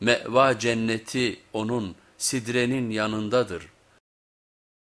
Me'va cenneti onun sidrenin yanındadır.